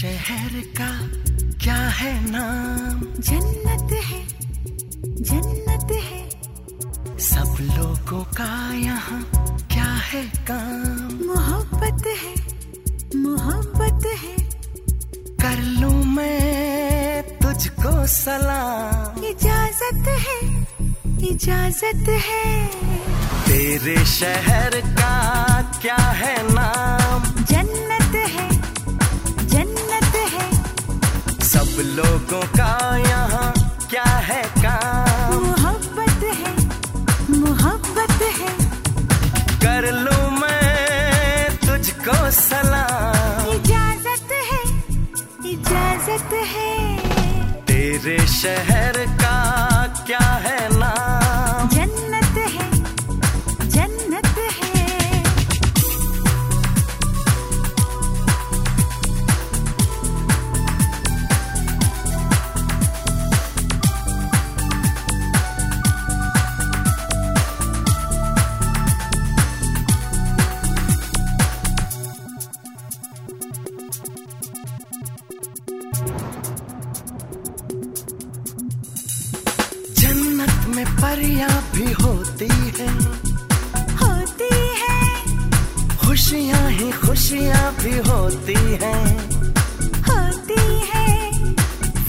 शहर का क्या है नाम? जन्नत है जन्नत है। सब लोगों का यहाँ क्या है काम? मोहब्बत है मोहब्बत है। कर लूँ मैं तुझको सलाम। इजाज़त है इजाज़त है। तेरे शहर है काम। मोहब्बत है मोहब्बत है। कर लू मैं तुझको सलाम। इजाज़त है इजाज़त है। तेरे शहर में परियाँ भी होती है। होती है। खुशियाँ ही खुशियाँ भी होती हैं। होती है।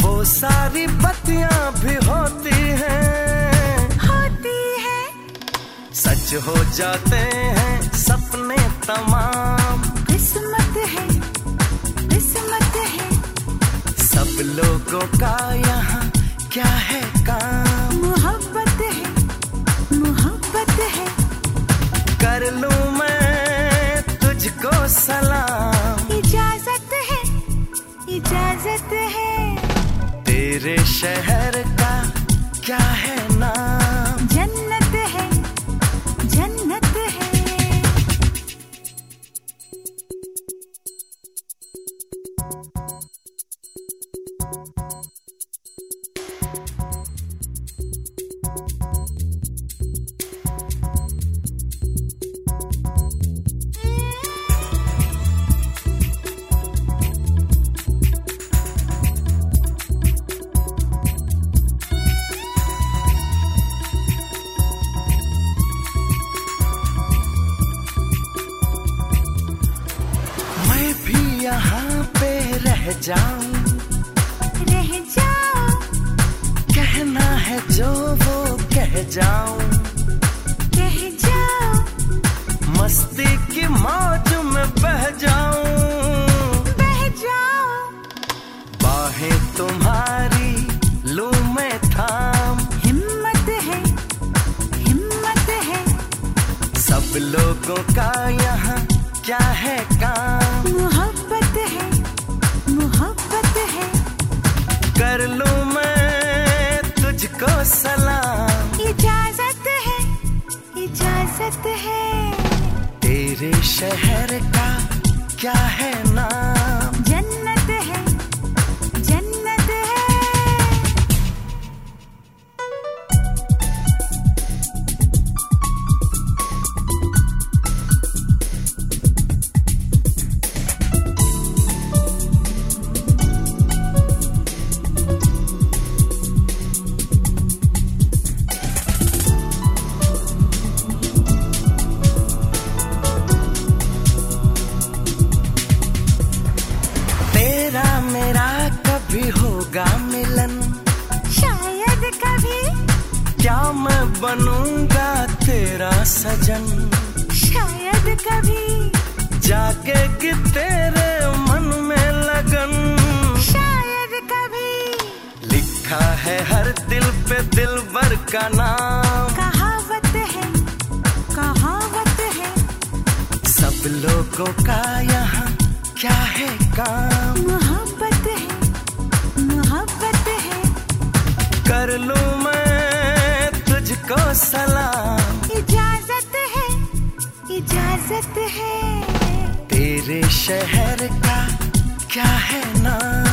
वो सारी बत्तियाँ भी होती हैं। होती है। सच हो जाते हैं सपने तमाम। किस्मत है किस्मत है। सब लोगों का कर लूँ मैं तुझको सलाम। इजाज़त है इजाज़त है। तेरे शहर रह जाऊँ। रह जाओ कहना है जो वो कह जाऊँ। कह जाओ मस्ती की मौज में बह जाऊँ। है। तेरे शहर का क्या है नाम? बनूँगा तेरा सजन। शायद कभी जागेगी तेरे मन में लगन। शायद कभी लिखा है हर दिल पे दिल भर का नाम। कहावत है कहावत है। सब लोगों का यहाँ क्या है काम? सलाम। इजाज़त है इजाज़त है। तेरे शहर का क्या है नाम?